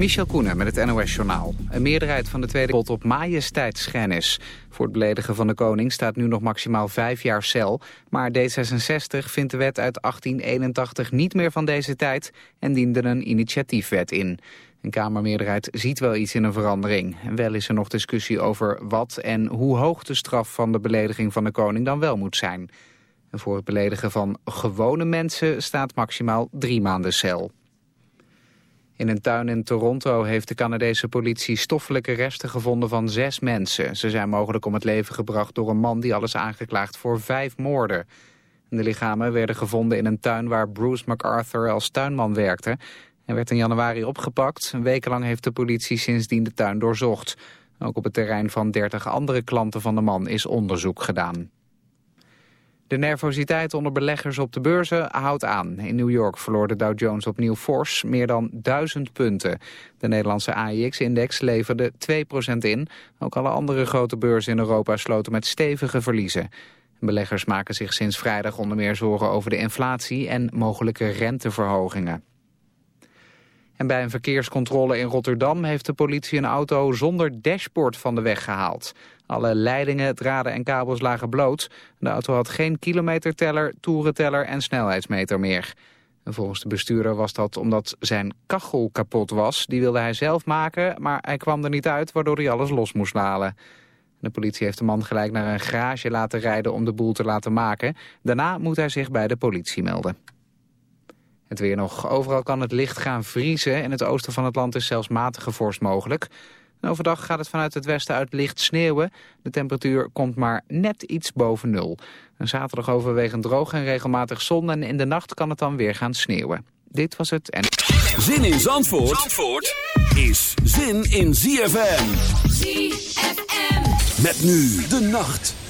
Michel Koenen met het NOS-journaal. Een meerderheid van de Tweede tot op majesteitsschennis. Voor het beledigen van de koning staat nu nog maximaal vijf jaar cel. Maar D66 vindt de wet uit 1881 niet meer van deze tijd... en diende een initiatiefwet in. Een Kamermeerderheid ziet wel iets in een verandering. En wel is er nog discussie over wat en hoe hoog de straf van de belediging van de koning dan wel moet zijn. En voor het beledigen van gewone mensen staat maximaal drie maanden cel. In een tuin in Toronto heeft de Canadese politie stoffelijke resten gevonden van zes mensen. Ze zijn mogelijk om het leven gebracht door een man die alles aangeklaagd voor vijf moorden. De lichamen werden gevonden in een tuin waar Bruce MacArthur als tuinman werkte. Hij werd in januari opgepakt. Een week lang heeft de politie sindsdien de tuin doorzocht. Ook op het terrein van 30 andere klanten van de man is onderzoek gedaan. De nervositeit onder beleggers op de beurzen houdt aan. In New York verloor de Dow Jones opnieuw fors meer dan 1000 punten. De Nederlandse AIX-index leverde 2% in. Ook alle andere grote beurzen in Europa sloten met stevige verliezen. Beleggers maken zich sinds vrijdag onder meer zorgen over de inflatie en mogelijke renteverhogingen. En bij een verkeerscontrole in Rotterdam heeft de politie een auto zonder dashboard van de weg gehaald. Alle leidingen, draden en kabels lagen bloot. De auto had geen kilometerteller, toerenteller en snelheidsmeter meer. En volgens de bestuurder was dat omdat zijn kachel kapot was. Die wilde hij zelf maken, maar hij kwam er niet uit waardoor hij alles los moest halen. De politie heeft de man gelijk naar een garage laten rijden om de boel te laten maken. Daarna moet hij zich bij de politie melden. Het weer nog. Overal kan het licht gaan vriezen. In het oosten van het land is zelfs matige vorst mogelijk. Overdag gaat het vanuit het westen uit licht sneeuwen. De temperatuur komt maar net iets boven nul. Een zaterdag overwegend droog en regelmatig zon. En in de nacht kan het dan weer gaan sneeuwen. Dit was het en... Zin in Zandvoort, Zandvoort is zin in ZFM. ZFM. Met nu de nacht.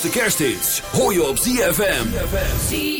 Allergrootste kersthits hoor je op. ZFM.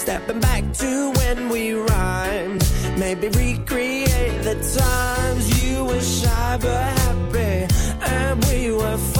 Stepping back to when we rhymed. Maybe recreate the times you were shy but happy, and we were.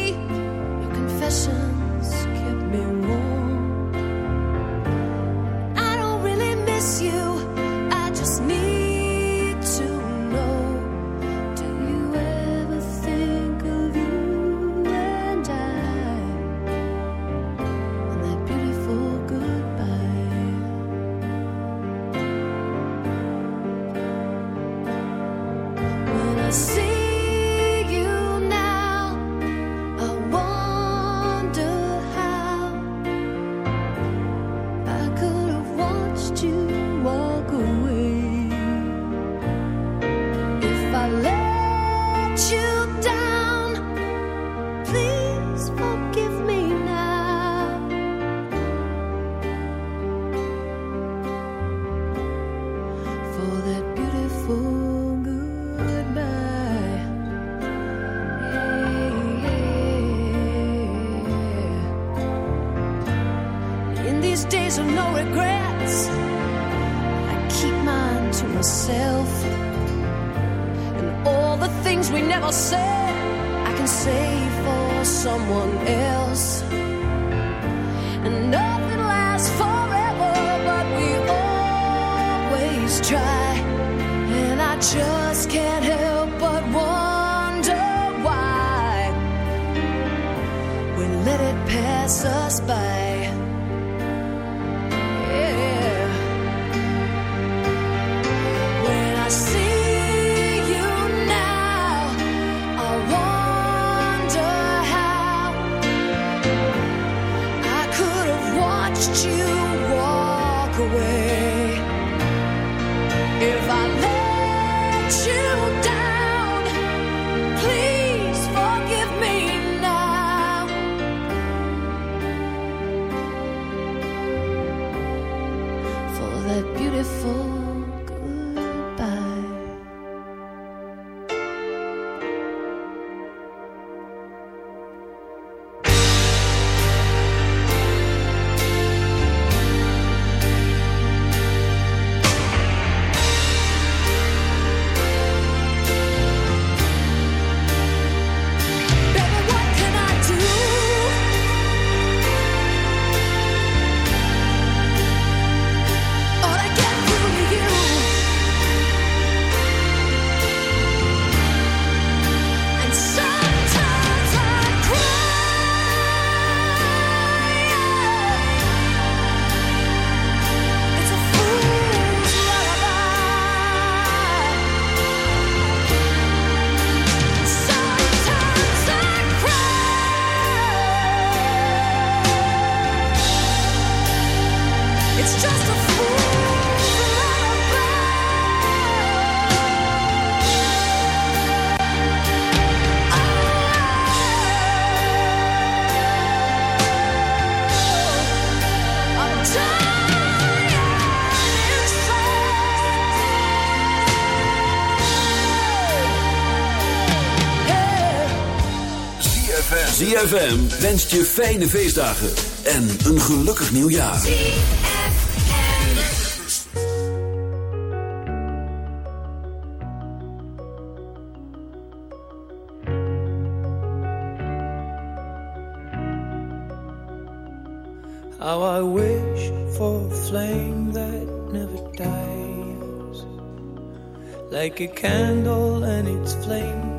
suspect. ZFM wenst je fijne feestdagen en een gelukkig nieuwjaar. How I wish for a flame that never dies. Like a candle and its flame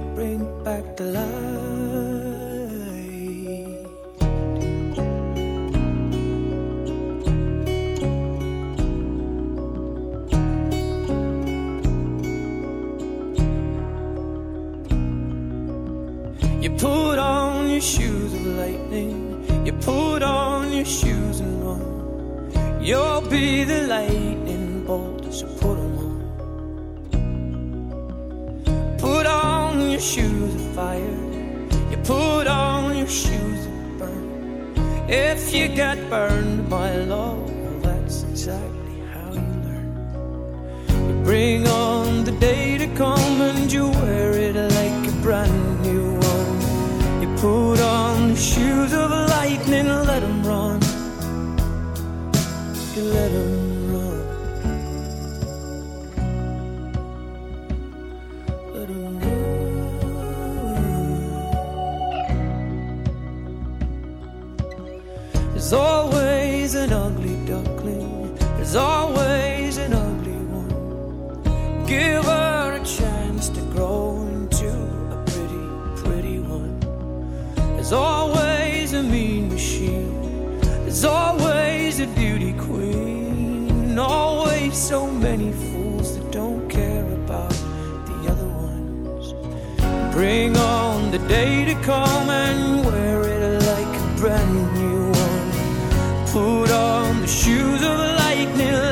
She's a beauty queen. Always so many fools that don't care about the other ones. Bring on the day to come and wear it like a brand new one. Put on the shoes of lightning.